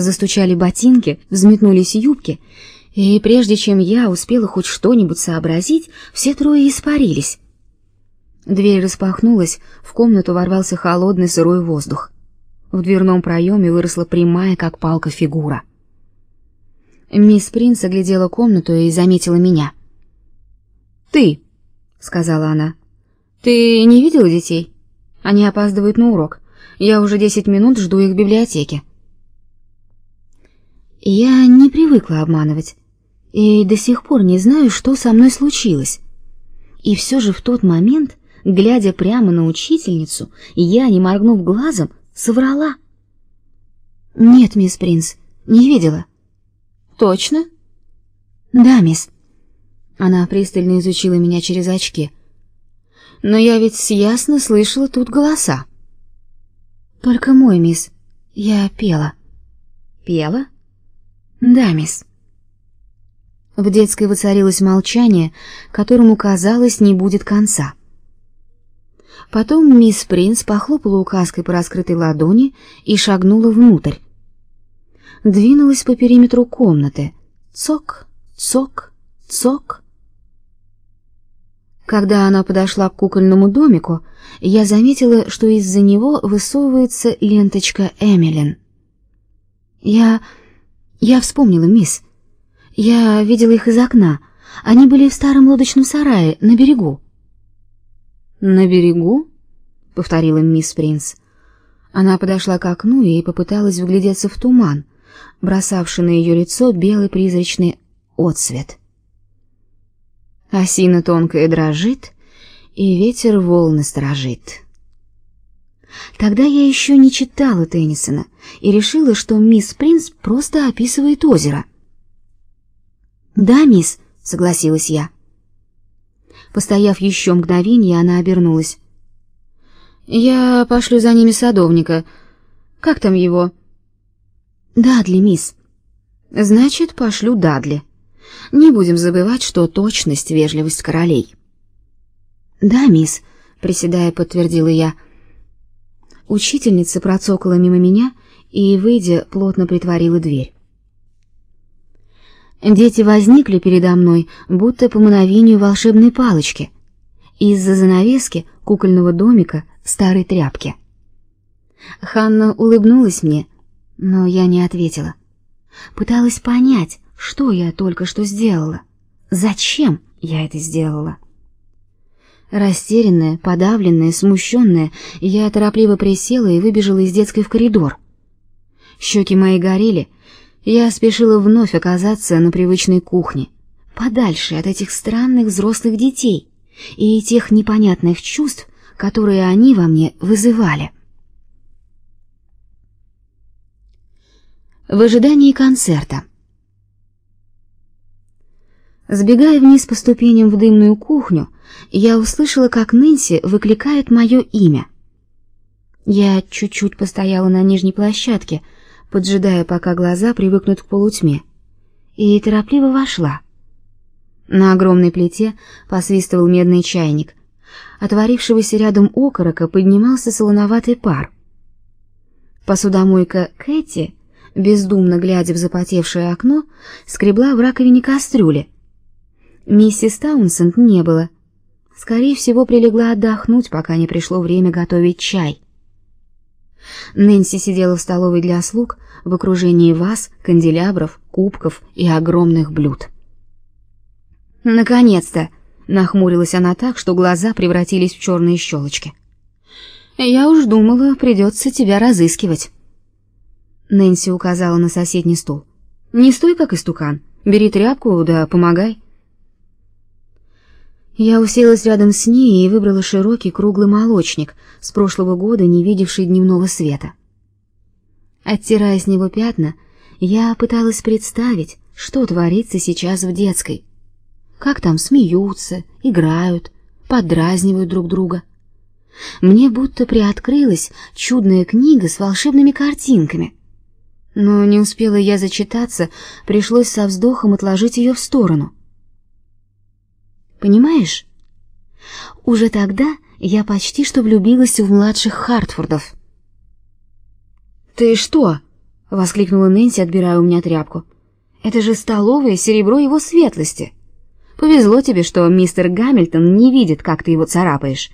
Застучали ботинки, взметнулись юбки, и прежде чем я успела хоть что-нибудь сообразить, все трое испарились. Дверь распахнулась, в комнату ворвался холодный сырой воздух. В дверном проеме выросла прямая, как палка, фигура. Мисс Принц оглядела комнату и заметила меня. «Ты», — сказала она, — «ты не видела детей? Они опаздывают на урок. Я уже десять минут жду их в библиотеке». Я не привыкла обманывать и до сих пор не знаю, что со мной случилось. И все же в тот момент, глядя прямо на учительницу, я, не моргнув глазом, соврала. «Нет, мисс Принц, не видела». «Точно?» «Да, мисс». Она пристально изучила меня через очки. «Но я ведь ясно слышала тут голоса». «Только мой, мисс. Я пела». «Пела?» «Да, мисс». В детской воцарилось молчание, которому, казалось, не будет конца. Потом мисс Принц похлопала указкой по раскрытой ладони и шагнула внутрь. Двинулась по периметру комнаты. Цок, цок, цок. Когда она подошла к кукольному домику, я заметила, что из-за него высовывается ленточка Эмилин. Я... я вспомнила, мисс. Я видела их из окна. Они были в старом лодочном сарае на берегу. На берегу? повторила мисс Принц. Она подошла к окну и попыталась вглядеться в туман, бросавший на ее лицо белый призрачный отсвет. Осина тонкая дрожит, и ветер волны сторожит. Тогда я еще не читала Теннисона и решила, что мисс Принц просто описывает озеро. «Да, мисс», — согласилась я. Постояв еще мгновение, она обернулась. «Я пошлю за ними садовника. Как там его?» «Дадли, мисс». «Значит, пошлю Дадли. Не будем забывать, что точность — вежливость королей». «Да, мисс», — приседая, подтвердила я. Учительница процокала мимо меня и, выйдя, плотно притворила дверь. Дети возникли передо мной, будто по мановению волшебной палочки, из-за занавески кукольного домика старой тряпки. Ханна улыбнулась мне, но я не ответила. Пыталась понять, что я только что сделала. Зачем я это сделала? Растерянная, подавленная, смущенная, я торопливо присела и выбежала из детской в коридор. Щеки мои горели, я спешила вновь оказаться на привычной кухне, подальше от этих странных взрослых детей и тех непонятных чувств, которые они во мне вызывали. В ожидании концерта. Сбегая вниз по ступеням в дымную кухню, я услышала, как Нэнси выкликает мое имя. Я чуть-чуть постояла на нижней площадке, поджидая, пока глаза привыкнут к полутьме, и торопливо вошла. На огромной плите посвистывал медный чайник. От варившегося рядом окорока поднимался солоноватый пар. Посудомойка Кэти, бездумно глядя в запотевшее окно, скребла в раковине кастрюли. Миссис Таунсенд не было. Скорее всего, прилегла отдохнуть, пока не пришло время готовить чай. Нэнси сидела в столовой для слуг в окружении ваз, канделябров, кубков и огромных блюд. Наконец-то, нахмурилась она так, что глаза превратились в черные щелочки. Я уж думала, придется тебя разыскивать. Нэнси указала на соседний стул. Не стой как истукан. Бери тряпку, да помогай. Я уселась рядом с ней и выбрала широкий круглый молочник, с прошлого года не видевший дневного света. Оттирая с него пятна, я пыталась представить, что творится сейчас в детской. Как там смеются, играют, подразнивают друг друга. Мне будто приоткрылась чудная книга с волшебными картинками. Но не успела я зачитаться, пришлось со вздохом отложить ее в сторону. Понимаешь? Уже тогда я почти что влюбилась в младших Хартфордов. Ты что? воскликнула Нэнси, отбирая у меня тряпку. Это же столовое серебро его светлости. Повезло тебе, что мистер Гамильтон не видит, как ты его царапаешь.